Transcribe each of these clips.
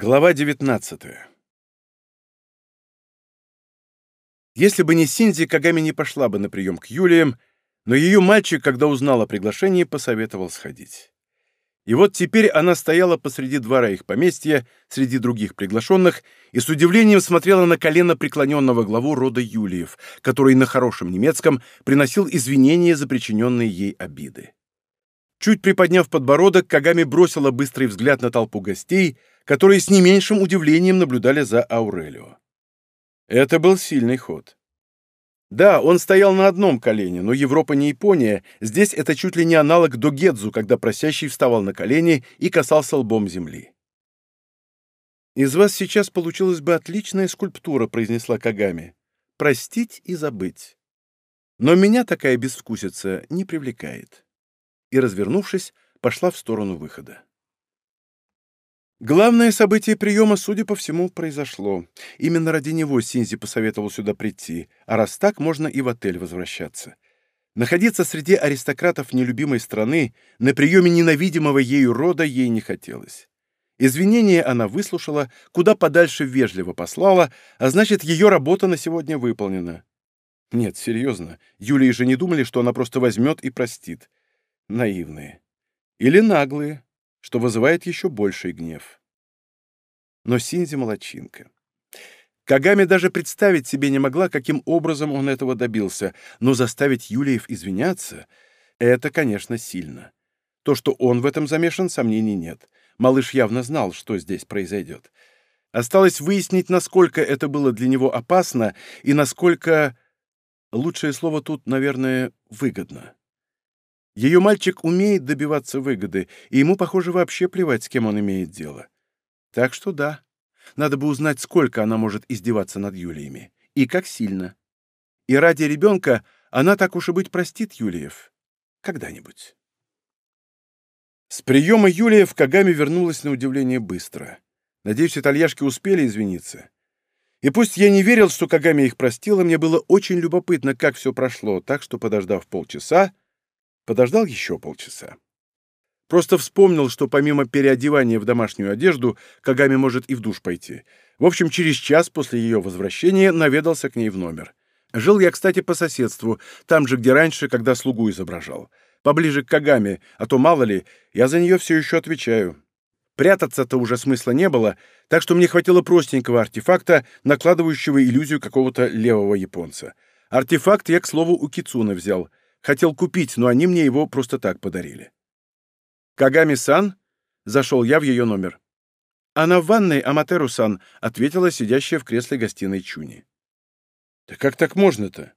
Глава 19 Если бы не Синзи, Кагами не пошла бы на прием к Юлиям, но ее мальчик, когда узнал о приглашении, посоветовал сходить. И вот теперь она стояла посреди двора их поместья, среди других приглашенных, и с удивлением смотрела на колено преклоненного главу рода Юлиев, который на хорошем немецком приносил извинения за причиненные ей обиды. Чуть приподняв подбородок, Кагами бросила быстрый взгляд на толпу гостей, которые с не меньшим удивлением наблюдали за Аурелио. Это был сильный ход. Да, он стоял на одном колене, но Европа не Япония, здесь это чуть ли не аналог догедзу, когда просящий вставал на колени и касался лбом земли. «Из вас сейчас получилась бы отличная скульптура», — произнесла Кагами. «Простить и забыть. Но меня такая безвкусица не привлекает» и, развернувшись, пошла в сторону выхода. Главное событие приема, судя по всему, произошло. Именно ради него Синзи посоветовал сюда прийти, а раз так, можно и в отель возвращаться. Находиться среди аристократов нелюбимой страны на приеме ненавидимого ею рода ей не хотелось. Извинения она выслушала, куда подальше вежливо послала, а значит, ее работа на сегодня выполнена. Нет, серьезно, Юлии же не думали, что она просто возьмет и простит наивные. Или наглые, что вызывает еще больший гнев. Но Синзи молочинка. Кагами даже представить себе не могла, каким образом он этого добился, но заставить Юлиев извиняться — это, конечно, сильно. То, что он в этом замешан, сомнений нет. Малыш явно знал, что здесь произойдет. Осталось выяснить, насколько это было для него опасно и насколько... Лучшее слово тут, наверное, выгодно. Ее мальчик умеет добиваться выгоды, и ему, похоже, вообще плевать, с кем он имеет дело. Так что да, надо бы узнать, сколько она может издеваться над Юлиями, и как сильно. И ради ребенка она, так уж и быть, простит Юлиев. Когда-нибудь. С приема Юлиев Кагами вернулась на удивление быстро. Надеюсь, итальяшки успели извиниться. И пусть я не верил, что Кагами их простила, мне было очень любопытно, как все прошло, так что, подождав полчаса, Подождал еще полчаса. Просто вспомнил, что помимо переодевания в домашнюю одежду, Кагами может и в душ пойти. В общем, через час после ее возвращения наведался к ней в номер. Жил я, кстати, по соседству, там же, где раньше, когда слугу изображал. Поближе к Кагами, а то, мало ли, я за нее все еще отвечаю. Прятаться-то уже смысла не было, так что мне хватило простенького артефакта, накладывающего иллюзию какого-то левого японца. Артефакт я, к слову, у Кицуна взял — Хотел купить, но они мне его просто так подарили. «Кагами-сан?» — зашел я в ее номер. «Она в ванной, Аматеру-сан», — ответила сидящая в кресле гостиной Чуни. «Да как так можно-то?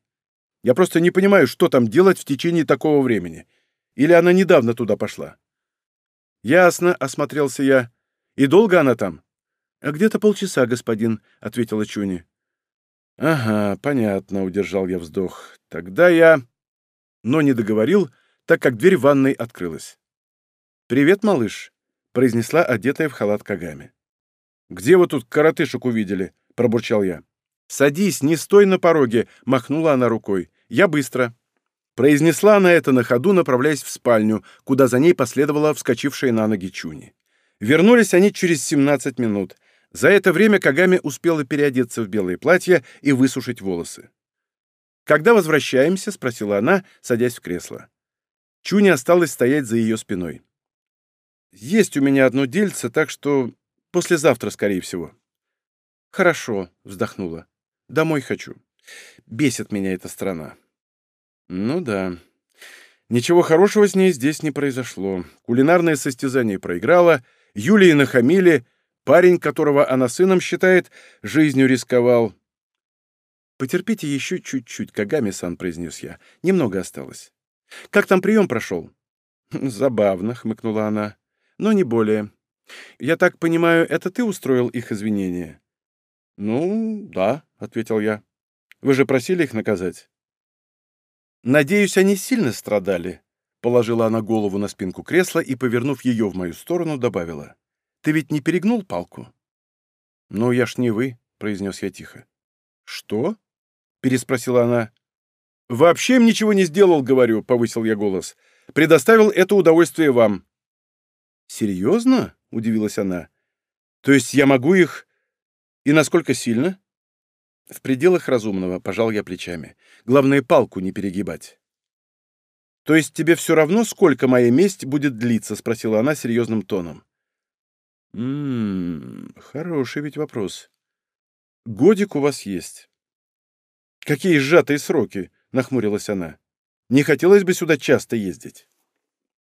Я просто не понимаю, что там делать в течение такого времени. Или она недавно туда пошла?» «Ясно», — осмотрелся я. «И долго она там?» «Где-то полчаса, господин», — ответила Чуни. «Ага, понятно», — удержал я вздох. «Тогда я...» но не договорил, так как дверь ванной открылась. «Привет, малыш», — произнесла одетая в халат Кагами. «Где вы тут коротышек увидели?» — пробурчал я. «Садись, не стой на пороге», — махнула она рукой. «Я быстро». Произнесла она это на ходу, направляясь в спальню, куда за ней последовала вскочившая на ноги Чуни. Вернулись они через 17 минут. За это время Кагами успела переодеться в белое платье и высушить волосы. «Когда возвращаемся?» — спросила она, садясь в кресло. Чуни осталась стоять за ее спиной. «Есть у меня одно дельце, так что послезавтра, скорее всего». «Хорошо», — вздохнула. «Домой хочу. Бесит меня эта страна». «Ну да. Ничего хорошего с ней здесь не произошло. Кулинарное состязание проиграла, Юлии нахамили, парень, которого она сыном считает, жизнью рисковал. «Потерпите еще чуть-чуть, Кагами-сан», — произнес я. «Немного осталось». «Как там прием прошел?» «Забавно», — хмыкнула она. «Но не более. Я так понимаю, это ты устроил их извинения?» «Ну, да», — ответил я. «Вы же просили их наказать?» «Надеюсь, они сильно страдали», — положила она голову на спинку кресла и, повернув ее в мою сторону, добавила. «Ты ведь не перегнул палку?» «Ну, я ж не вы», — произнес я тихо. «Что?» Переспросила она. «Вообще им ничего не сделал, говорю», — повысил я голос. «Предоставил это удовольствие вам». «Серьезно?» — удивилась она. То есть я могу их... И насколько сильно? В пределах разумного, пожал я плечами. Главное, палку не перегибать. То есть тебе все равно, сколько моя месть будет длиться? Спросила она серьезным тоном. Ммм, хороший ведь вопрос. Годик у вас есть. Какие сжатые сроки, нахмурилась она. Не хотелось бы сюда часто ездить.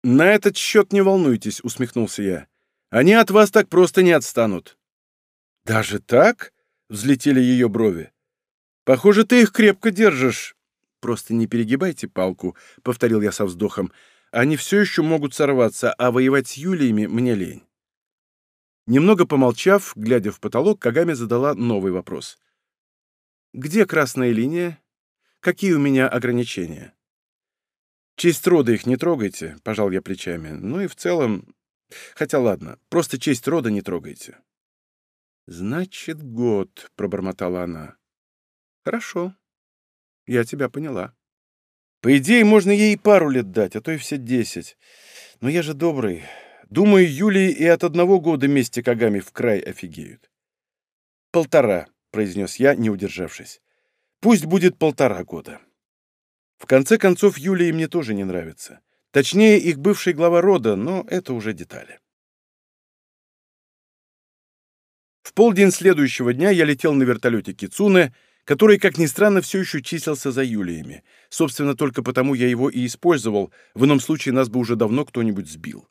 На этот счет не волнуйтесь, усмехнулся я. Они от вас так просто не отстанут. Даже так? Взлетели ее брови. Похоже, ты их крепко держишь. Просто не перегибайте палку, повторил я со вздохом. Они все еще могут сорваться, а воевать с Юлиями мне лень. Немного помолчав, глядя в потолок, Кагами задала новый вопрос. «Где красная линия? Какие у меня ограничения?» «Честь рода их не трогайте», — пожал я плечами. «Ну и в целом... Хотя ладно, просто честь рода не трогайте». «Значит, год», — пробормотала она. «Хорошо. Я тебя поняла. По идее, можно ей пару лет дать, а то и все десять. Но я же добрый. Думаю, Юлии и от одного года вместе Кагами в край офигеют. «Полтора», — произнес я, не удержавшись. «Пусть будет полтора года». В конце концов, Юлии мне тоже не нравится. Точнее, их бывший глава рода, но это уже детали. В полдень следующего дня я летел на вертолете Кицуне, который, как ни странно, все еще числился за Юлиями. Собственно, только потому я его и использовал, в ином случае нас бы уже давно кто-нибудь сбил.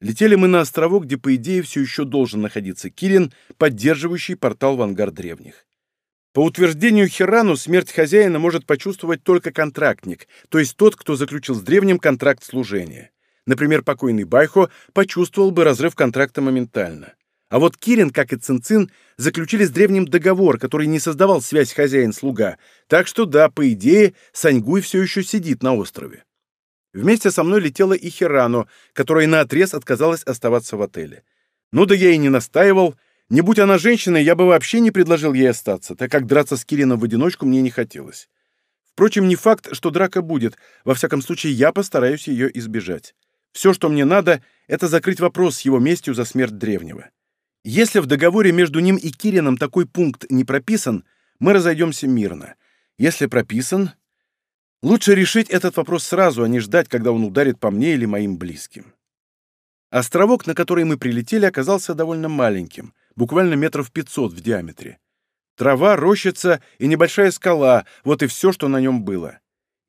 Летели мы на островок, где, по идее, все еще должен находиться Кирин, поддерживающий портал в ангар древних. По утверждению Хирану, смерть хозяина может почувствовать только контрактник, то есть тот, кто заключил с древним контракт служения. Например, покойный Байхо почувствовал бы разрыв контракта моментально. А вот Кирин, как и Цинцин, заключили с древним договор, который не создавал связь хозяин-слуга, так что да, по идее, Саньгуй все еще сидит на острове. Вместе со мной летела и Хирану, которая наотрез отказалась оставаться в отеле. Ну да я и не настаивал. Не будь она женщиной, я бы вообще не предложил ей остаться, так как драться с Кирином в одиночку мне не хотелось. Впрочем, не факт, что драка будет. Во всяком случае, я постараюсь ее избежать. Все, что мне надо, это закрыть вопрос с его местью за смерть древнего. Если в договоре между ним и Кирином такой пункт не прописан, мы разойдемся мирно. Если прописан, Лучше решить этот вопрос сразу, а не ждать, когда он ударит по мне или моим близким. Островок, на который мы прилетели, оказался довольно маленьким, буквально метров 500 в диаметре. Трава, рощица и небольшая скала — вот и все, что на нем было.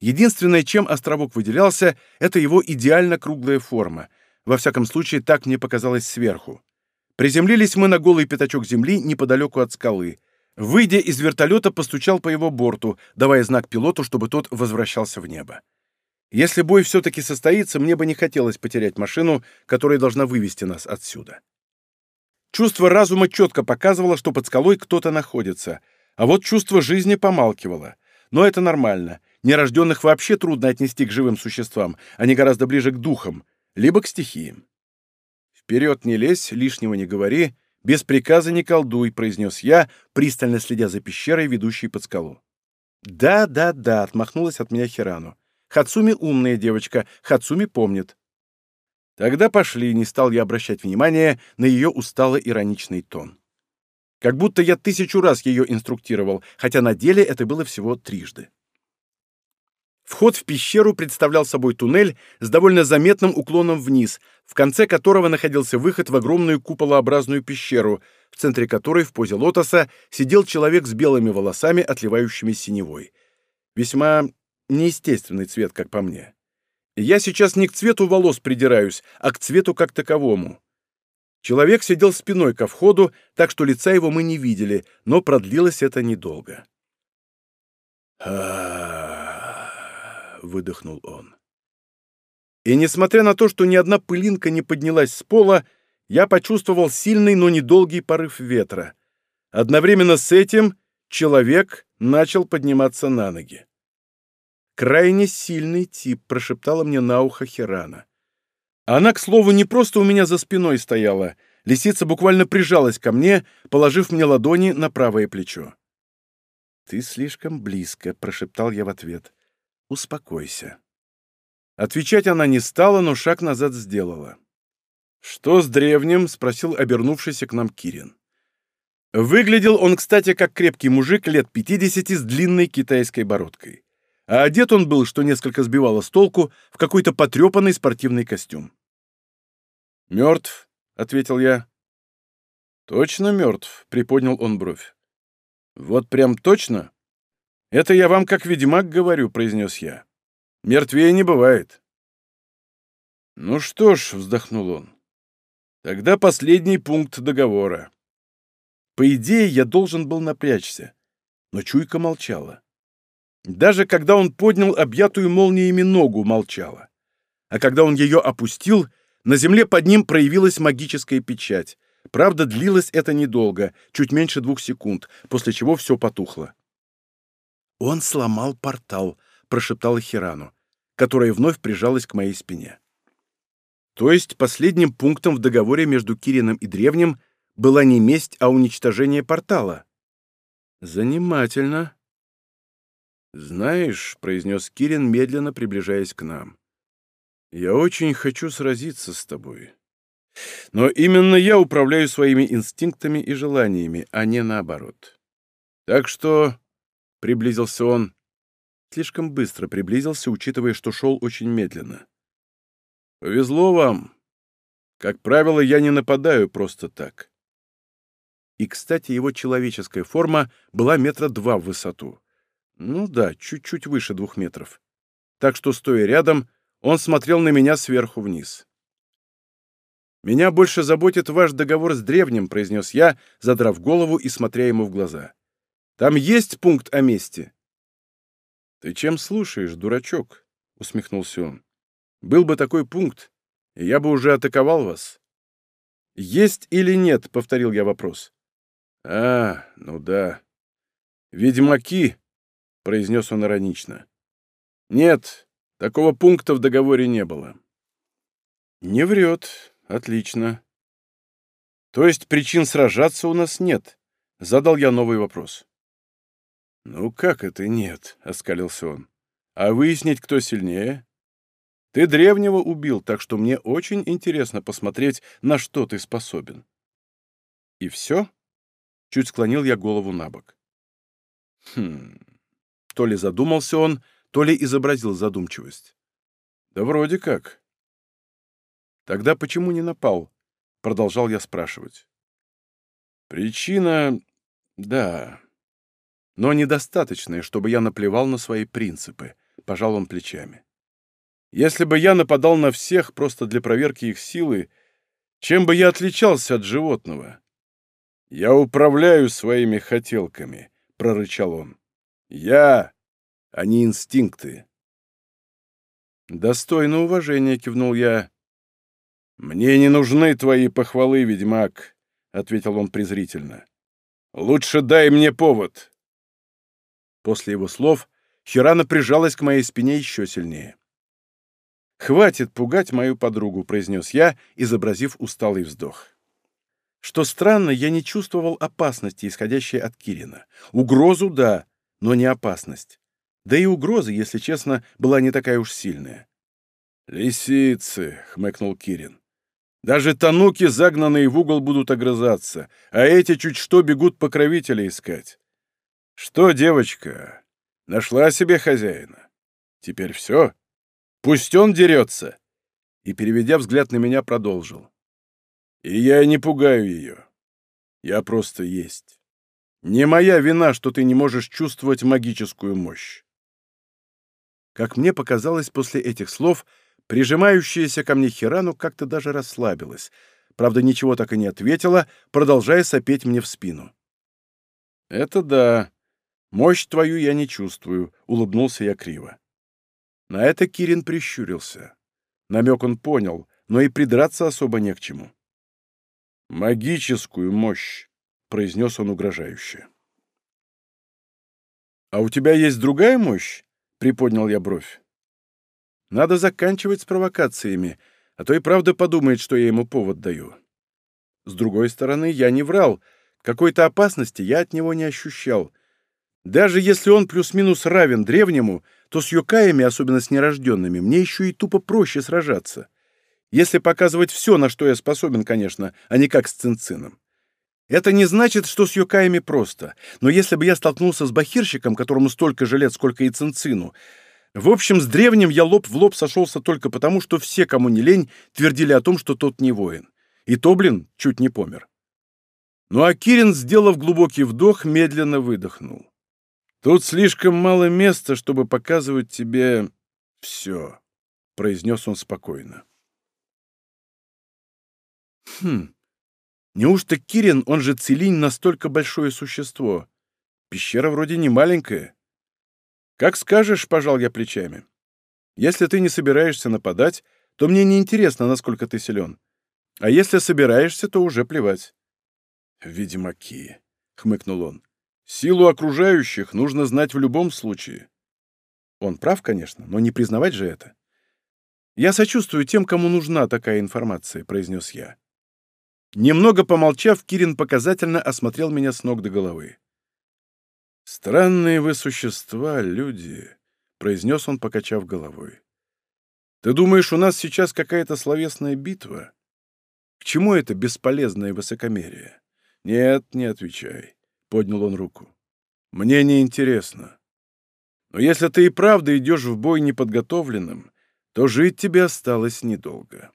Единственное, чем островок выделялся, это его идеально круглая форма. Во всяком случае, так мне показалось сверху. Приземлились мы на голый пятачок земли неподалеку от скалы — Выйдя из вертолета, постучал по его борту, давая знак пилоту, чтобы тот возвращался в небо. Если бой все-таки состоится, мне бы не хотелось потерять машину, которая должна вывести нас отсюда. Чувство разума четко показывало, что под скалой кто-то находится, а вот чувство жизни помалкивало. Но это нормально. Нерожденных вообще трудно отнести к живым существам, они гораздо ближе к духам, либо к стихиям. Вперед не лезь, лишнего не говори, «Без приказа не колдуй», — произнес я, пристально следя за пещерой, ведущей под скалу. «Да, да, да», — отмахнулась от меня Хирану. «Хацуми умная девочка, Хацуми помнит». Тогда пошли, не стал я обращать внимания на ее устало-ироничный тон. Как будто я тысячу раз ее инструктировал, хотя на деле это было всего трижды. Вход в пещеру представлял собой туннель с довольно заметным уклоном вниз, в конце которого находился выход в огромную куполообразную пещеру, в центре которой в позе лотоса сидел человек с белыми волосами, отливающими синевой. Весьма неестественный цвет, как по мне. я сейчас не к цвету волос придираюсь, а к цвету как таковому. Человек сидел спиной ко входу, так что лица его мы не видели, но продлилось это недолго. «А-а-а!» — выдохнул он. И несмотря на то, что ни одна пылинка не поднялась с пола, я почувствовал сильный, но недолгий порыв ветра. Одновременно с этим человек начал подниматься на ноги. «Крайне сильный тип», — прошептала мне на ухо Хирана. Она, к слову, не просто у меня за спиной стояла. Лисица буквально прижалась ко мне, положив мне ладони на правое плечо. «Ты слишком близко», — прошептал я в ответ. Успокойся». Отвечать она не стала, но шаг назад сделала. «Что с древним?» — спросил обернувшийся к нам Кирин. Выглядел он, кстати, как крепкий мужик лет 50 с длинной китайской бородкой. А одет он был, что несколько сбивало с толку, в какой-то потрепанный спортивный костюм. «Мертв», — ответил я. «Точно мертв», — приподнял он бровь. «Вот прям точно?» «Это я вам как ведьмак говорю», — произнес я. «Мертвее не бывает». «Ну что ж», — вздохнул он, — «тогда последний пункт договора». По идее, я должен был напрячься, но чуйка молчала. Даже когда он поднял объятую молниями ногу, молчала. А когда он ее опустил, на земле под ним проявилась магическая печать. Правда, длилось это недолго, чуть меньше двух секунд, после чего все потухло. «Он сломал портал», — прошептала Хирану, которая вновь прижалась к моей спине. То есть последним пунктом в договоре между Кирином и Древним была не месть, а уничтожение портала. Занимательно. «Знаешь», — произнес Кирин, медленно приближаясь к нам, — «я очень хочу сразиться с тобой. Но именно я управляю своими инстинктами и желаниями, а не наоборот. Так что...» — приблизился он. Слишком быстро приблизился, учитывая, что шел очень медленно. «Повезло вам. Как правило, я не нападаю просто так. И, кстати, его человеческая форма была метра два в высоту. Ну да, чуть-чуть выше двух метров. Так что, стоя рядом, он смотрел на меня сверху вниз. «Меня больше заботит ваш договор с древним», — произнес я, задрав голову и смотря ему в глаза. «Там есть пункт о месте?» «Ты чем слушаешь, дурачок?» — усмехнулся он. «Был бы такой пункт, и я бы уже атаковал вас». «Есть или нет?» — повторил я вопрос. «А, ну да. Ведьмаки — произнес он иронично. «Нет, такого пункта в договоре не было». «Не врет. Отлично. То есть причин сражаться у нас нет?» — задал я новый вопрос. «Ну как это нет?» — оскалился он. «А выяснить, кто сильнее?» «Ты древнего убил, так что мне очень интересно посмотреть, на что ты способен». «И все?» — чуть склонил я голову на бок. «Хм...» То ли задумался он, то ли изобразил задумчивость. «Да вроде как». «Тогда почему не напал?» — продолжал я спрашивать. «Причина... да. Но недостаточная, чтобы я наплевал на свои принципы», — пожал он плечами. «Если бы я нападал на всех просто для проверки их силы, чем бы я отличался от животного?» «Я управляю своими хотелками», — прорычал он. Я, а не инстинкты. Достойно уважения, кивнул я. Мне не нужны твои похвалы, ведьмак, ответил он презрительно. Лучше дай мне повод. После его слов Хирана прижалась к моей спине еще сильнее. «Хватит пугать мою подругу», — произнес я, изобразив усталый вздох. Что странно, я не чувствовал опасности, исходящей от Кирина. Угрозу — да, но не опасность. Да и угроза, если честно, была не такая уж сильная. «Лисицы!» — хмыкнул Кирин. «Даже тануки, загнанные в угол, будут огрызаться, а эти чуть что бегут покровителя искать. Что, девочка, нашла себе хозяина? Теперь все? Пусть он дерется!» И, переведя взгляд на меня, продолжил. «И я не пугаю ее. Я просто есть». Не моя вина, что ты не можешь чувствовать магическую мощь. Как мне показалось после этих слов, прижимающаяся ко мне Хирану как-то даже расслабилась. Правда, ничего так и не ответила, продолжая сопеть мне в спину. «Это да. Мощь твою я не чувствую», — улыбнулся я криво. На это Кирин прищурился. Намек он понял, но и придраться особо не к чему. «Магическую мощь», произнес он угрожающе. «А у тебя есть другая мощь?» — приподнял я бровь. «Надо заканчивать с провокациями, а то и правда подумает, что я ему повод даю. С другой стороны, я не врал, какой-то опасности я от него не ощущал. Даже если он плюс-минус равен древнему, то с юкаями, особенно с нерожденными, мне еще и тупо проще сражаться. Если показывать все, на что я способен, конечно, а не как с цинцином. Это не значит, что с юкаями просто, но если бы я столкнулся с бахирщиком, которому столько же лет, сколько и цинцину, в общем, с древним я лоб в лоб сошелся только потому, что все, кому не лень, твердили о том, что тот не воин. И то, блин, чуть не помер. Ну а Кирин, сделав глубокий вдох, медленно выдохнул. «Тут слишком мало места, чтобы показывать тебе все», — произнес он спокойно. «Хм, Неужто Кирин, он же Целинь, настолько большое существо? Пещера вроде не маленькая. Как скажешь, пожал я плечами. Если ты не собираешься нападать, то мне не интересно, насколько ты силен. А если собираешься, то уже плевать. Ведьмаки, хмыкнул он. Силу окружающих нужно знать в любом случае. Он прав, конечно, но не признавать же это. Я сочувствую тем, кому нужна такая информация, произнес я. Немного помолчав, Кирин показательно осмотрел меня с ног до головы. «Странные вы существа, люди», — произнес он, покачав головой. «Ты думаешь, у нас сейчас какая-то словесная битва? К чему это бесполезное высокомерие? Нет, не отвечай», — поднял он руку. «Мне не интересно. Но если ты и правда идешь в бой неподготовленным, то жить тебе осталось недолго».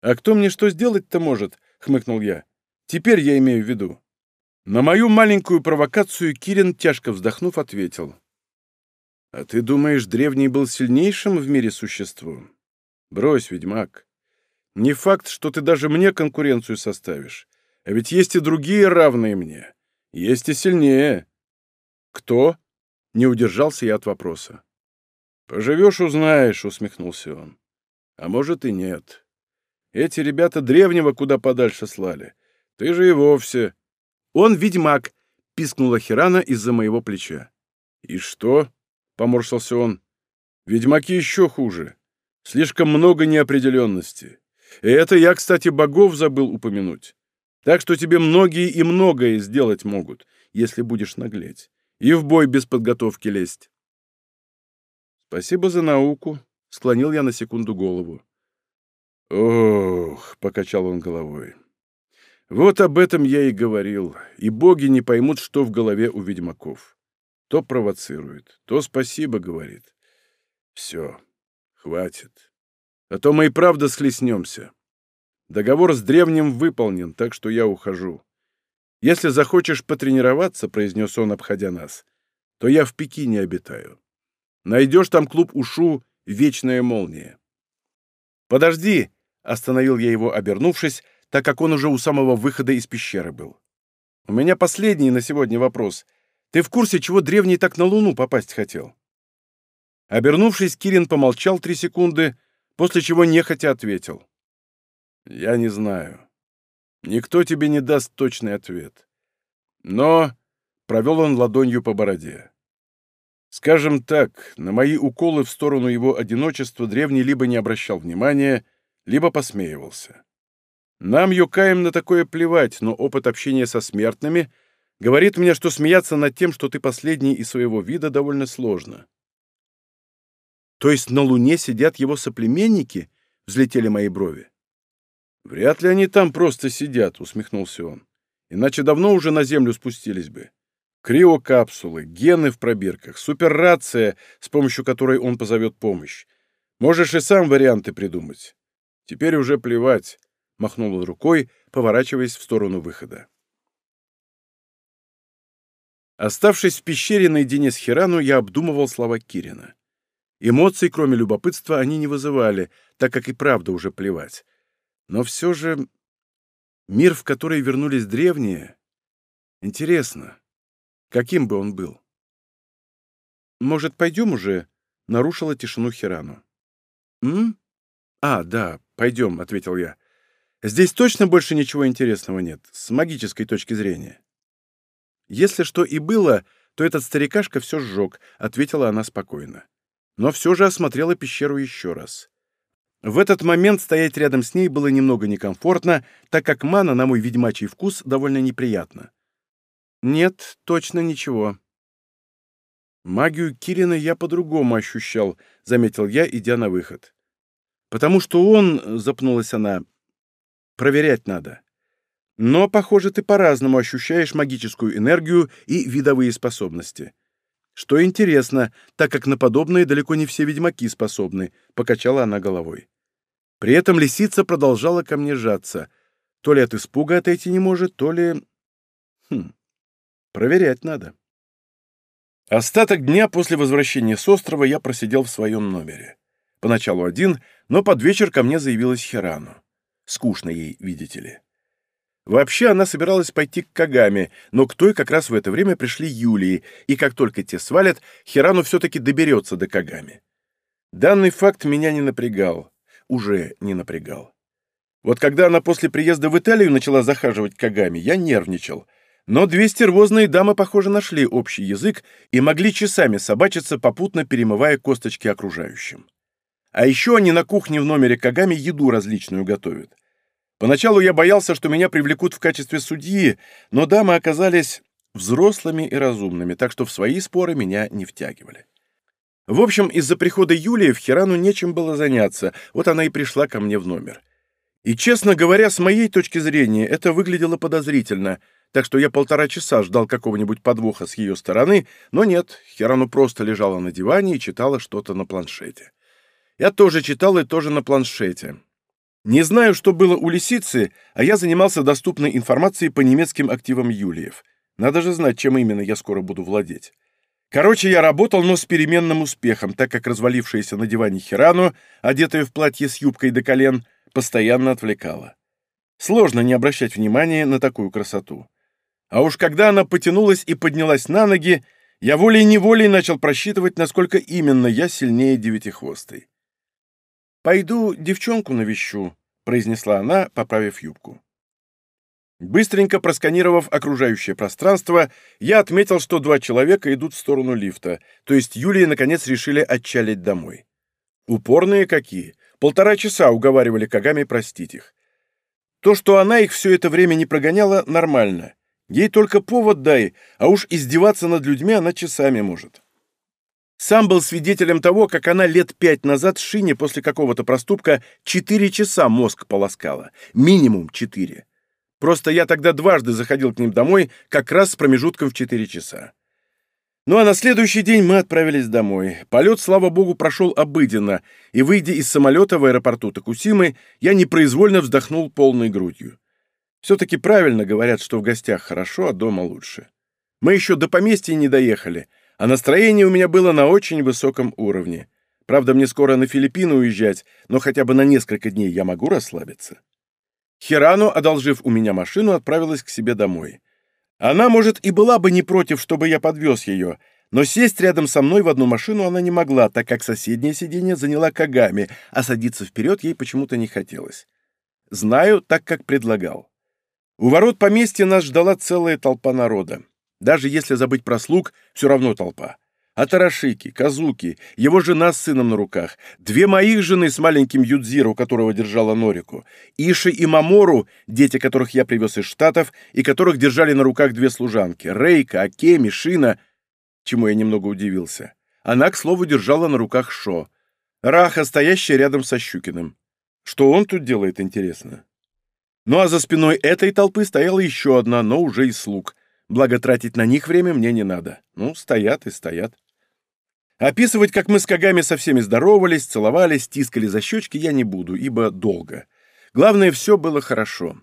«А кто мне что сделать-то может?» — хмыкнул я. «Теперь я имею в виду». На мою маленькую провокацию Кирин, тяжко вздохнув, ответил. «А ты думаешь, древний был сильнейшим в мире существом? Брось, ведьмак. Не факт, что ты даже мне конкуренцию составишь. А ведь есть и другие равные мне. Есть и сильнее». «Кто?» — не удержался я от вопроса. «Поживешь — узнаешь», — усмехнулся он. «А может и нет. Эти ребята древнего куда подальше слали. Ты же и вовсе. Он ведьмак, пискнула Хирана из-за моего плеча. И что? Поморщился он. Ведьмаки еще хуже. Слишком много неопределенности. И это я, кстати, богов забыл упомянуть. Так что тебе многие и многое сделать могут, если будешь наглеть. И в бой без подготовки лезть. Спасибо за науку, склонил я на секунду голову. «Ох», — покачал он головой, — «вот об этом я и говорил, и боги не поймут, что в голове у ведьмаков. То провоцирует, то спасибо говорит. Все, хватит. А то мы и правда схлестнемся. Договор с древним выполнен, так что я ухожу. Если захочешь потренироваться, — произнес он, обходя нас, — то я в Пекине обитаю. Найдешь там клуб Ушу «Вечная молния». «Подожди!» Остановил я его, обернувшись, так как он уже у самого выхода из пещеры был. «У меня последний на сегодня вопрос. Ты в курсе, чего древний так на Луну попасть хотел?» Обернувшись, Кирин помолчал три секунды, после чего нехотя ответил. «Я не знаю. Никто тебе не даст точный ответ. Но...» — провел он ладонью по бороде. «Скажем так, на мои уколы в сторону его одиночества древний либо не обращал внимания, — либо посмеивался. Нам, юкаем, на такое плевать, но опыт общения со смертными говорит мне, что смеяться над тем, что ты последний из своего вида, довольно сложно. То есть на Луне сидят его соплеменники? Взлетели мои брови. Вряд ли они там просто сидят, усмехнулся он. Иначе давно уже на Землю спустились бы. Криокапсулы, гены в пробирках, суперрация, с помощью которой он позовет помощь. Можешь и сам варианты придумать. Теперь уже плевать, махнул он рукой, поворачиваясь в сторону выхода. Оставшись в пещере наедине с Хирану, я обдумывал слова Кирина. Эмоций, кроме любопытства, они не вызывали, так как и правда уже плевать. Но все же мир, в который вернулись древние, интересно, каким бы он был. «Может, пойдем уже?» — нарушила тишину Хирану. «М? А, да, «Пойдем», — ответил я. «Здесь точно больше ничего интересного нет, с магической точки зрения». «Если что и было, то этот старикашка все сжег», — ответила она спокойно. Но все же осмотрела пещеру еще раз. В этот момент стоять рядом с ней было немного некомфортно, так как мана, на мой ведьмачий вкус, довольно неприятна. «Нет, точно ничего». «Магию Кирина я по-другому ощущал», — заметил я, идя на выход. «Потому что он...» — запнулась она. «Проверять надо. Но, похоже, ты по-разному ощущаешь магическую энергию и видовые способности. Что интересно, так как на подобное далеко не все ведьмаки способны», — покачала она головой. При этом лисица продолжала ко мне жаться. То ли от испуга отойти не может, то ли... Хм, проверять надо. Остаток дня после возвращения с острова я просидел в своем номере. Поначалу один, но под вечер ко мне заявилась Хирану. Скучно ей, видите ли. Вообще она собиралась пойти к Кагаме, но к той как раз в это время пришли Юлии, и как только те свалят, Хирану все-таки доберется до Кагами. Данный факт меня не напрягал уже не напрягал. Вот когда она после приезда в Италию начала захаживать к Кагами, я нервничал. Но две стервозные дамы, похоже, нашли общий язык и могли часами собачиться, попутно перемывая косточки окружающим. А еще они на кухне в номере Кагами еду различную готовят. Поначалу я боялся, что меня привлекут в качестве судьи, но дамы оказались взрослыми и разумными, так что в свои споры меня не втягивали. В общем, из-за прихода Юлии в Хирану нечем было заняться, вот она и пришла ко мне в номер. И, честно говоря, с моей точки зрения, это выглядело подозрительно, так что я полтора часа ждал какого-нибудь подвоха с ее стороны, но нет, Хирану просто лежала на диване и читала что-то на планшете. Я тоже читал и тоже на планшете. Не знаю, что было у лисицы, а я занимался доступной информацией по немецким активам Юлиев. Надо же знать, чем именно я скоро буду владеть. Короче, я работал, но с переменным успехом, так как развалившаяся на диване Хирану, одетая в платье с юбкой до колен, постоянно отвлекала. Сложно не обращать внимания на такую красоту. А уж когда она потянулась и поднялась на ноги, я волей-неволей начал просчитывать, насколько именно я сильнее девятихвостой. «Пойду девчонку навещу», — произнесла она, поправив юбку. Быстренько просканировав окружающее пространство, я отметил, что два человека идут в сторону лифта, то есть Юлии наконец решили отчалить домой. Упорные какие. Полтора часа уговаривали Кагами простить их. То, что она их все это время не прогоняла, нормально. Ей только повод дай, а уж издеваться над людьми она часами может. Сам был свидетелем того, как она лет пять назад Шине после какого-то проступка четыре часа мозг полоскала. Минимум четыре. Просто я тогда дважды заходил к ним домой, как раз с промежутком в 4 часа. Ну а на следующий день мы отправились домой. Полет, слава богу, прошел обыденно, и, выйдя из самолета в аэропорту Токусимы, я непроизвольно вздохнул полной грудью. Все-таки правильно говорят, что в гостях хорошо, а дома лучше. Мы еще до поместья не доехали, а настроение у меня было на очень высоком уровне. Правда, мне скоро на Филиппины уезжать, но хотя бы на несколько дней я могу расслабиться. Хирану, одолжив у меня машину, отправилась к себе домой. Она, может, и была бы не против, чтобы я подвез ее, но сесть рядом со мной в одну машину она не могла, так как соседнее сиденье заняла Кагами, а садиться вперед ей почему-то не хотелось. Знаю, так как предлагал. У ворот поместья нас ждала целая толпа народа. Даже если забыть про слуг, все равно толпа. Атарашики, Казуки, его жена с сыном на руках, две моих жены с маленьким Юдзиро, которого держала Норику, Иши и Мамору, дети которых я привез из Штатов и которых держали на руках две служанки, Рейка, Акеми, Шина, чему я немного удивился. Она, к слову, держала на руках Шо. Раха, стоящая рядом со Щукиным. Что он тут делает, интересно? Ну а за спиной этой толпы стояла еще одна, но уже из слуг. Благо, тратить на них время мне не надо. Ну, стоят и стоят. Описывать, как мы с Кагами со всеми здоровались, целовались, тискали за щечки, я не буду, ибо долго. Главное, все было хорошо.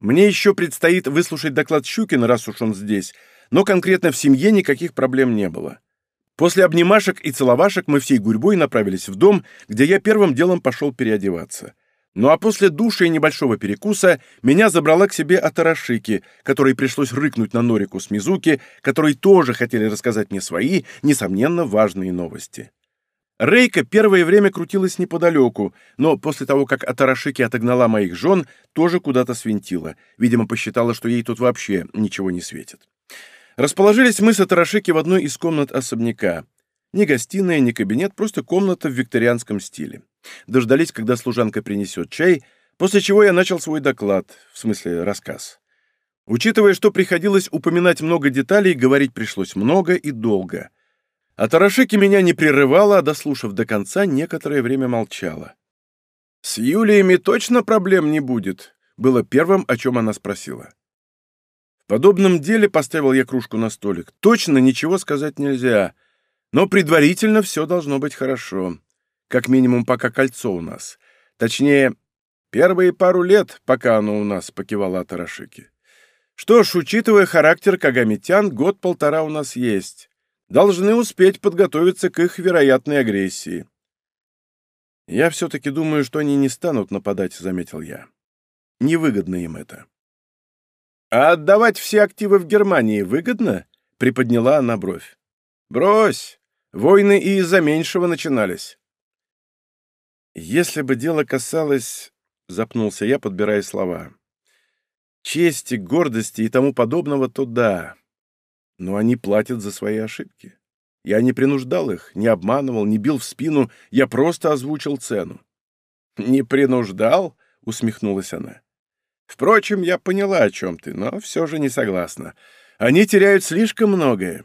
Мне еще предстоит выслушать доклад Щукина, раз уж он здесь, но конкретно в семье никаких проблем не было. После обнимашек и целовашек мы всей гурьбой направились в дом, где я первым делом пошел переодеваться. Ну а после душа и небольшого перекуса меня забрала к себе Атарашики, которой пришлось рыкнуть на Норику с Мизуки, которые тоже хотели рассказать мне свои, несомненно, важные новости. Рейка первое время крутилась неподалеку, но после того, как Атарашики отогнала моих жен, тоже куда-то свинтила. Видимо, посчитала, что ей тут вообще ничего не светит. Расположились мы с Атарашики в одной из комнат особняка. Ни гостиная, ни кабинет, просто комната в викторианском стиле. Дождались, когда служанка принесет чай, после чего я начал свой доклад, в смысле рассказ. Учитывая, что приходилось упоминать много деталей, говорить пришлось много и долго. А Тарашики меня не прерывала, а дослушав до конца, некоторое время молчала. «С Юлиями точно проблем не будет?» — было первым, о чем она спросила. В подобном деле поставил я кружку на столик. Точно ничего сказать нельзя, но предварительно все должно быть хорошо. Как минимум, пока кольцо у нас. Точнее, первые пару лет, пока оно у нас, покивала Тарашики. Что ж, учитывая характер кагамитян, год-полтора у нас есть. Должны успеть подготовиться к их вероятной агрессии. «Я все-таки думаю, что они не станут нападать», — заметил я. «Невыгодно им это». «А отдавать все активы в Германии выгодно?» — приподняла она бровь. «Брось! Войны и из-за меньшего начинались». «Если бы дело касалось...» — запнулся я, подбирая слова. «Чести, гордости и тому подобного, то да. Но они платят за свои ошибки. Я не принуждал их, не обманывал, не бил в спину, я просто озвучил цену. «Не принуждал?» — усмехнулась она. «Впрочем, я поняла, о чем ты, но все же не согласна. Они теряют слишком многое».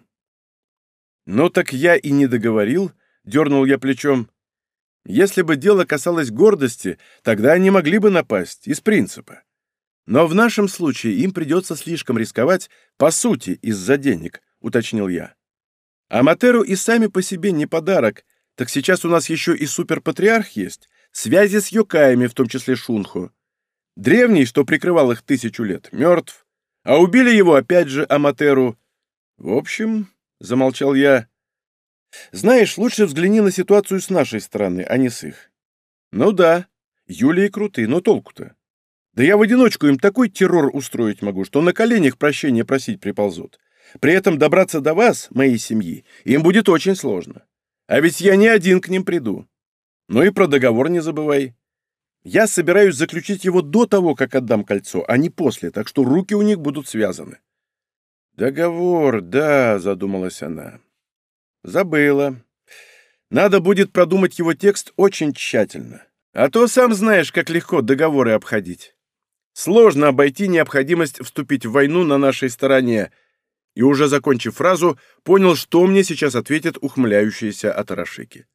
«Ну так я и не договорил», — дернул я плечом. «Если бы дело касалось гордости, тогда они могли бы напасть, из принципа. Но в нашем случае им придется слишком рисковать, по сути, из-за денег», — уточнил я. Аматеру и сами по себе не подарок, так сейчас у нас еще и суперпатриарх есть, связи с юкаями, в том числе Шунху. Древний, что прикрывал их тысячу лет, мертв, а убили его опять же Аматеру. В общем, — замолчал я, — знаешь, лучше взгляни на ситуацию с нашей стороны, а не с их. Ну да, Юлии круты, но толку-то? Да я в одиночку им такой террор устроить могу, что на коленях прощения просить приползут. При этом добраться до вас, моей семьи, им будет очень сложно. А ведь я не один к ним приду. Ну и про договор не забывай. Я собираюсь заключить его до того, как отдам кольцо, а не после, так что руки у них будут связаны. Договор, да, задумалась она. Забыла. Надо будет продумать его текст очень тщательно. А то сам знаешь, как легко договоры обходить. Сложно обойти необходимость вступить в войну на нашей стороне, и, уже закончив фразу, понял, что мне сейчас ответит ухмыляющаяся Атарашики.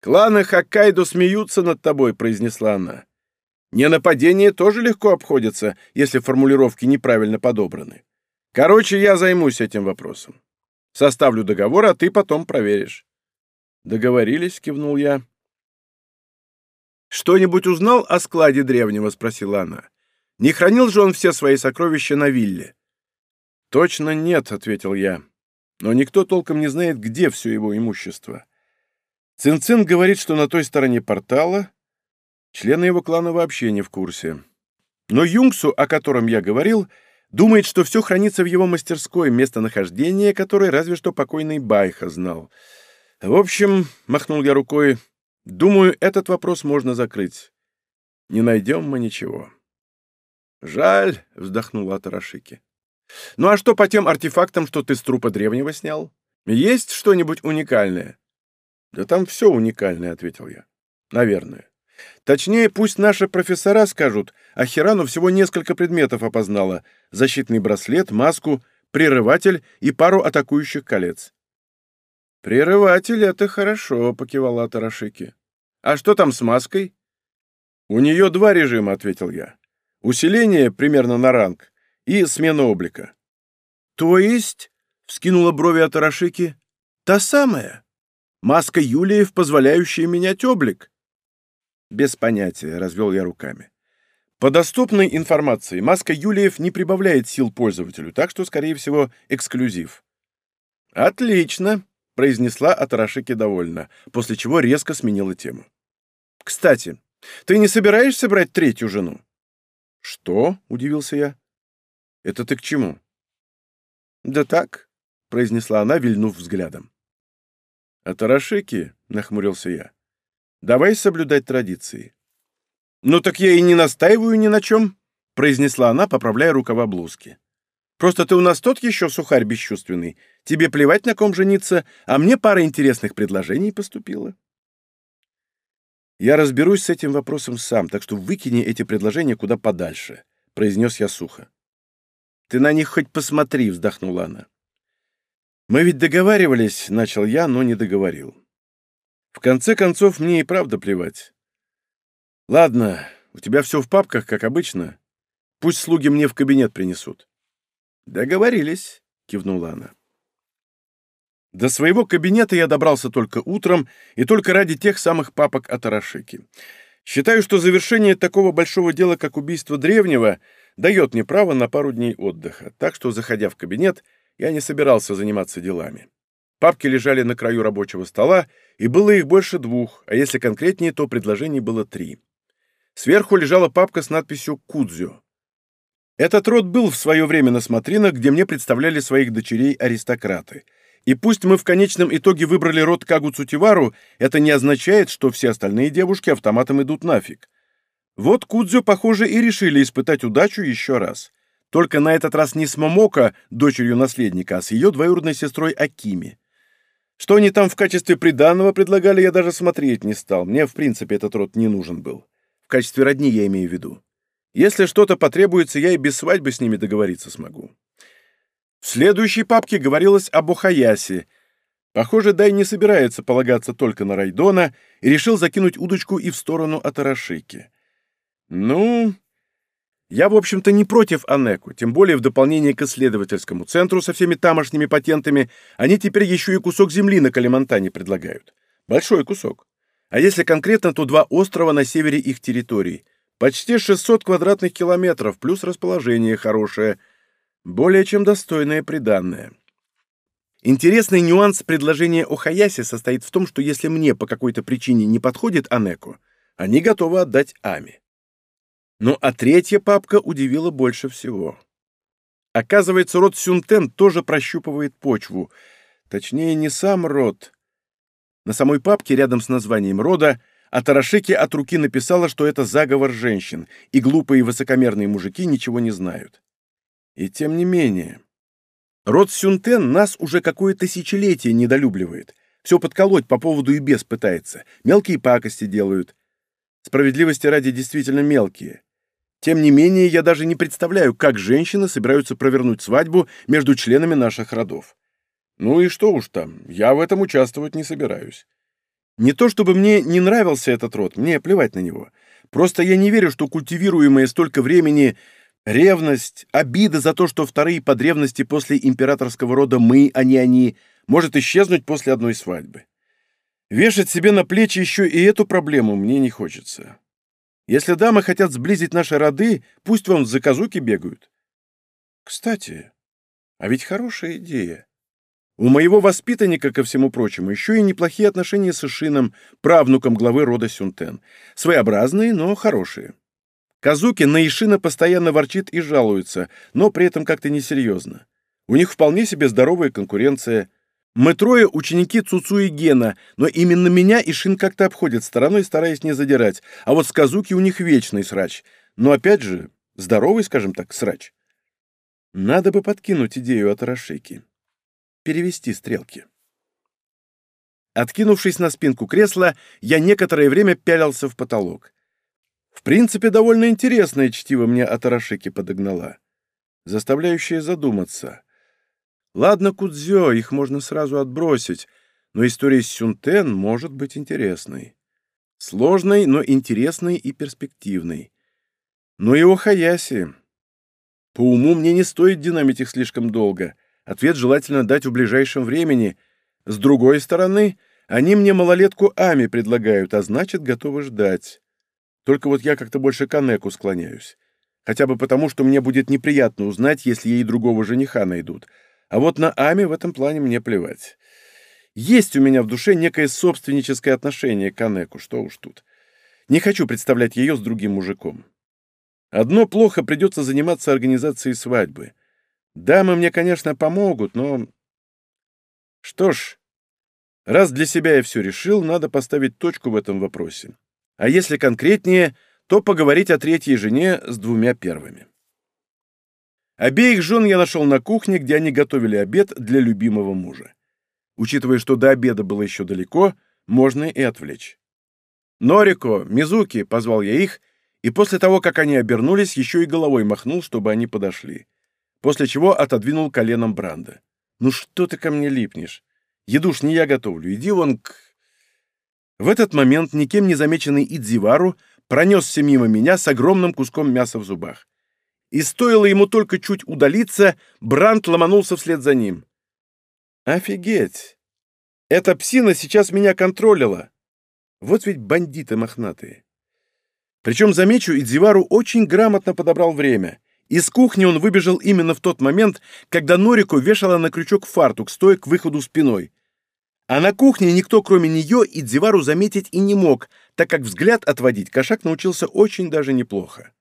«Кланы Хоккайдо смеются над тобой», — произнесла она. «Не нападение тоже легко обходится, если формулировки неправильно подобраны. Короче, я займусь этим вопросом. Составлю договор, а ты потом проверишь». «Договорились», — кивнул я. «Что-нибудь узнал о складе древнего?» — спросила она. «Не хранил же он все свои сокровища на вилле?» «Точно нет», — ответил я. «Но никто толком не знает, где все его имущество. Цинцин говорит, что на той стороне портала. Члены его клана вообще не в курсе. Но Юнгсу, о котором я говорил, думает, что все хранится в его мастерской, местонахождение которое разве что покойный Байха знал. В общем, махнул я рукой, думаю, этот вопрос можно закрыть. Не найдем мы ничего. «Жаль», — вздохнула Тарашики. Ну а что по тем артефактам, что ты с трупа древнего снял? Есть что-нибудь уникальное? Да там все уникальное, ответил я. Наверное. Точнее, пусть наши профессора скажут, а Хирану всего несколько предметов опознала. Защитный браслет, маску, прерыватель и пару атакующих колец. «Прерыватель — это хорошо», — покивала Тарашики. «А что там с маской?» «У нее два режима», — ответил я. «Усиление примерно на ранг, и смена облика. «То есть?» — вскинула брови от Арашики. «Та самая. Маска Юлиев, позволяющая менять облик». «Без понятия», — развел я руками. По доступной информации, маска Юлиев не прибавляет сил пользователю, так что, скорее всего, эксклюзив. «Отлично», — произнесла Атарашики довольно, после чего резко сменила тему. «Кстати, ты не собираешься брать третью жену?» «Что?» — удивился я. Это ты к чему?» «Да так», — произнесла она, вильнув взглядом. «А Тарашики», — нахмурился я, — «давай соблюдать традиции». «Ну так я и не настаиваю ни на чем», — произнесла она, поправляя рукава блузки. «Просто ты у нас тот еще сухарь бесчувственный. Тебе плевать, на ком жениться, а мне пара интересных предложений поступила». «Я разберусь с этим вопросом сам, так что выкини эти предложения куда подальше», — произнес я сухо. «Ты на них хоть посмотри», — вздохнула она. «Мы ведь договаривались», — начал я, но не договорил. В конце концов, мне и правда плевать. Ладно, у тебя все в папках, как обычно. Пусть слуги мне в кабинет принесут. Договорились, кивнула она. До своего кабинета я добрался только утром и только ради тех самых папок от Арашики. Считаю, что завершение такого большого дела, как убийство древнего, дает мне право на пару дней отдыха, так что, заходя в кабинет, я не собирался заниматься делами. Папки лежали на краю рабочего стола, и было их больше двух, а если конкретнее, то предложений было три. Сверху лежала папка с надписью «Кудзю». Этот род был в свое время на смотринах, где мне представляли своих дочерей аристократы — и пусть мы в конечном итоге выбрали род Кагу Цутивару, это не означает, что все остальные девушки автоматом идут нафиг. Вот Кудзю, похоже, и решили испытать удачу еще раз. Только на этот раз не с Момоко, дочерью наследника, а с ее двоюродной сестрой Акими. Что они там в качестве приданного предлагали, я даже смотреть не стал. Мне, в принципе, этот род не нужен был. В качестве родни я имею в виду. Если что-то потребуется, я и без свадьбы с ними договориться смогу. В следующей папке говорилось об Охаясе. Похоже, Дай не собирается полагаться только на Райдона и решил закинуть удочку и в сторону Атарашики. Ну, я, в общем-то, не против Анеку, тем более в дополнение к исследовательскому центру со всеми тамошними патентами они теперь еще и кусок земли на Калимантане предлагают. Большой кусок. А если конкретно, то два острова на севере их территории. Почти 600 квадратных километров, плюс расположение хорошее – более чем достойное приданное. Интересный нюанс предложения о Хаясе состоит в том, что если мне по какой-то причине не подходит Анеку, они готовы отдать Ами. Ну а третья папка удивила больше всего. Оказывается, род Сюнтен тоже прощупывает почву. Точнее, не сам род. На самой папке рядом с названием рода Атарашики от руки написала, что это заговор женщин, и глупые и высокомерные мужики ничего не знают. И тем не менее. Род Сюнтен нас уже какое тысячелетие недолюбливает. Все подколоть по поводу и без пытается. Мелкие пакости делают. Справедливости ради действительно мелкие. Тем не менее, я даже не представляю, как женщины собираются провернуть свадьбу между членами наших родов. Ну и что уж там, я в этом участвовать не собираюсь. Не то чтобы мне не нравился этот род, мне плевать на него. Просто я не верю, что культивируемое столько времени Ревность, обида за то, что вторые по древности после императорского рода мы, а не они, может исчезнуть после одной свадьбы. Вешать себе на плечи еще и эту проблему мне не хочется. Если дамы хотят сблизить наши роды, пусть вон за казуки бегают. Кстати, а ведь хорошая идея. У моего воспитанника, ко всему прочему, еще и неплохие отношения с Ишином, правнуком главы рода Сюнтен. Своеобразные, но хорошие. Казуки на Ишина постоянно ворчит и жалуется, но при этом как-то несерьезно. У них вполне себе здоровая конкуренция. Мы трое ученики Цуцу и Гена, но именно меня Ишин как-то обходит стороной, стараясь не задирать, а вот с Казуки у них вечный срач. Но опять же, здоровый, скажем так, срач. Надо бы подкинуть идею от Рашики. Перевести стрелки. Откинувшись на спинку кресла, я некоторое время пялился в потолок. В принципе, довольно интересное чтиво мне от Арашики подогнала, заставляющее задуматься. Ладно, Кудзё, их можно сразу отбросить, но история с Сюнтен может быть интересной. Сложной, но интересной и перспективной. Ну и о Хаяси. По уму мне не стоит динамить их слишком долго. Ответ желательно дать в ближайшем времени. С другой стороны, они мне малолетку Ами предлагают, а значит, готовы ждать. Только вот я как-то больше к Анеку склоняюсь. Хотя бы потому, что мне будет неприятно узнать, если ей другого жениха найдут. А вот на Ами в этом плане мне плевать. Есть у меня в душе некое собственническое отношение к Анеку, что уж тут. Не хочу представлять ее с другим мужиком. Одно плохо придется заниматься организацией свадьбы. Дамы мне, конечно, помогут, но... Что ж, раз для себя я все решил, надо поставить точку в этом вопросе а если конкретнее, то поговорить о третьей жене с двумя первыми. Обеих жен я нашел на кухне, где они готовили обед для любимого мужа. Учитывая, что до обеда было еще далеко, можно и отвлечь. «Норико, Мизуки!» — позвал я их, и после того, как они обернулись, еще и головой махнул, чтобы они подошли. После чего отодвинул коленом Бранда. «Ну что ты ко мне липнешь? Еду ж не я готовлю, иди вон к...» В этот момент никем не замеченный Идзивару пронесся мимо меня с огромным куском мяса в зубах. И стоило ему только чуть удалиться, Брант ломанулся вслед за ним. «Офигеть! Эта псина сейчас меня контролила! Вот ведь бандиты мохнатые!» Причем, замечу, Идзивару очень грамотно подобрал время. Из кухни он выбежал именно в тот момент, когда Норику вешала на крючок фартук, стоя к выходу спиной. А на кухне никто, кроме нее, Идзивару заметить и не мог, так как взгляд отводить кошак научился очень даже неплохо.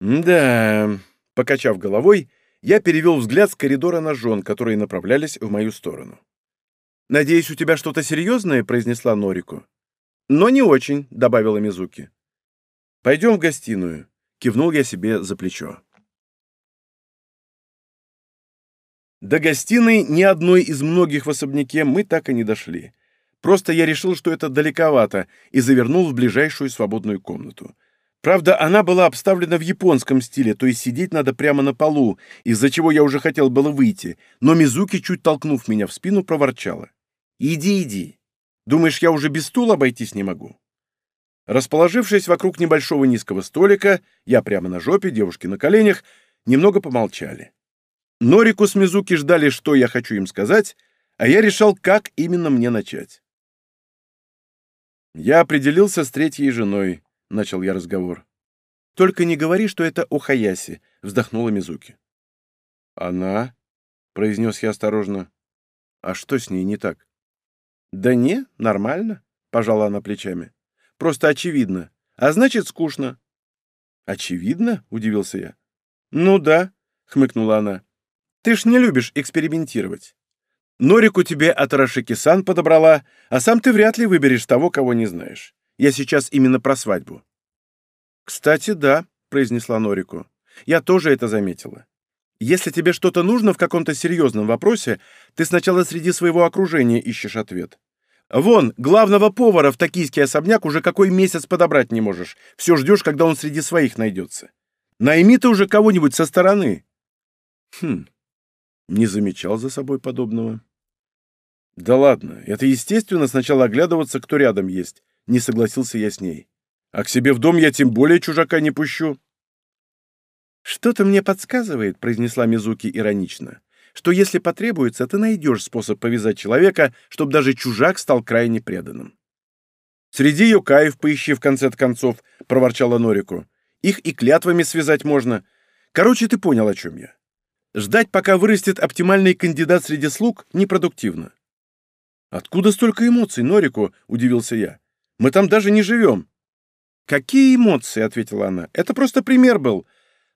«Да...» — покачав головой, я перевел взгляд с коридора на жен, которые направлялись в мою сторону. «Надеюсь, у тебя что-то серьезное?» — произнесла Норику. «Но не очень», — добавила Мизуки. «Пойдем в гостиную», — кивнул я себе за плечо. До гостиной ни одной из многих в особняке мы так и не дошли. Просто я решил, что это далековато, и завернул в ближайшую свободную комнату. Правда, она была обставлена в японском стиле, то есть сидеть надо прямо на полу, из-за чего я уже хотел было выйти, но Мизуки, чуть толкнув меня в спину, проворчала. «Иди, иди. Думаешь, я уже без стула обойтись не могу?» Расположившись вокруг небольшого низкого столика, я прямо на жопе, девушки на коленях, немного помолчали. Норику с Мизуки ждали, что я хочу им сказать, а я решал, как именно мне начать. «Я определился с третьей женой», — начал я разговор. «Только не говори, что это Охаяси», — вздохнула Мизуки. «Она?» — произнес я осторожно. «А что с ней не так?» «Да не, нормально», — пожала она плечами. «Просто очевидно. А значит, скучно». «Очевидно?» — удивился я. «Ну да», — хмыкнула она. Ты ж не любишь экспериментировать. Норику тебе Атарашики-сан подобрала, а сам ты вряд ли выберешь того, кого не знаешь. Я сейчас именно про свадьбу». «Кстати, да», — произнесла Норику. «Я тоже это заметила. Если тебе что-то нужно в каком-то серьезном вопросе, ты сначала среди своего окружения ищешь ответ. Вон, главного повара в токийский особняк уже какой месяц подобрать не можешь. Все ждешь, когда он среди своих найдется. Найми ты уже кого-нибудь со стороны». «Хм, не замечал за собой подобного. Да ладно, это естественно сначала оглядываться, кто рядом есть. Не согласился я с ней. А к себе в дом я тем более чужака не пущу. «Что-то мне подсказывает», — произнесла Мизуки иронично, «что если потребуется, ты найдешь способ повязать человека, чтобы даже чужак стал крайне преданным». «Среди юкаев поищи в конце концов», — проворчала Норику. «Их и клятвами связать можно. Короче, ты понял, о чем я. Ждать, пока вырастет оптимальный кандидат среди слуг, непродуктивно. «Откуда столько эмоций, Норику?» — удивился я. «Мы там даже не живем». «Какие эмоции?» — ответила она. «Это просто пример был.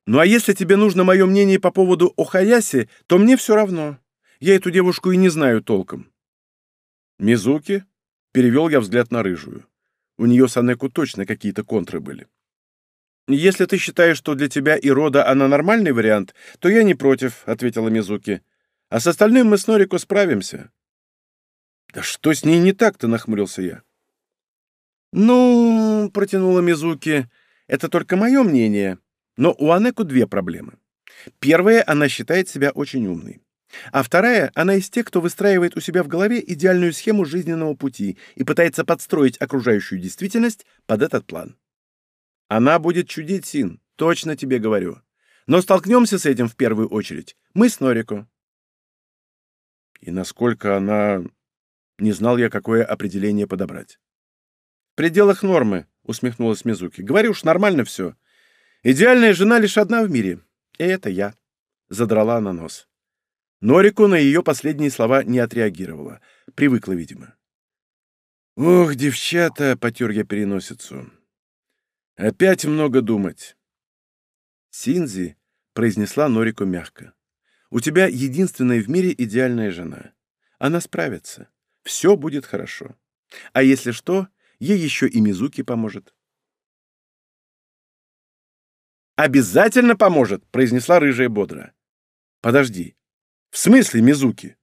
Ну а если тебе нужно мое мнение по поводу Охаяси, то мне все равно. Я эту девушку и не знаю толком». «Мизуки?» — перевел я взгляд на рыжую. У нее с Анеку точно какие-то контры были. «Если ты считаешь, что для тебя и рода она нормальный вариант, то я не против», — ответила Мизуки. «А с остальным мы с Норико справимся». «Да что с ней не так-то?» — нахмурился я. «Ну...» — протянула Мизуки. «Это только мое мнение. Но у Анеку две проблемы. Первая — она считает себя очень умной. А вторая — она из тех, кто выстраивает у себя в голове идеальную схему жизненного пути и пытается подстроить окружающую действительность под этот план. Она будет чудить, Син, точно тебе говорю. Но столкнемся с этим в первую очередь. Мы с Норико. И насколько она... Не знал я, какое определение подобрать. Пределах нормы, усмехнулась Мизуки. Говорю уж, нормально все. Идеальная жена лишь одна в мире. И это я. Задрала она нос. Норико на ее последние слова не отреагировала. Привыкла, видимо. «Ох, девчата!» — потер я переносицу. Опять много думать. Синзи, произнесла Норико мягко. У тебя единственная в мире идеальная жена. Она справится. Все будет хорошо. А если что, ей еще и Мизуки поможет. «Обязательно поможет!» — произнесла рыжая бодро. «Подожди. В смысле Мизуки?»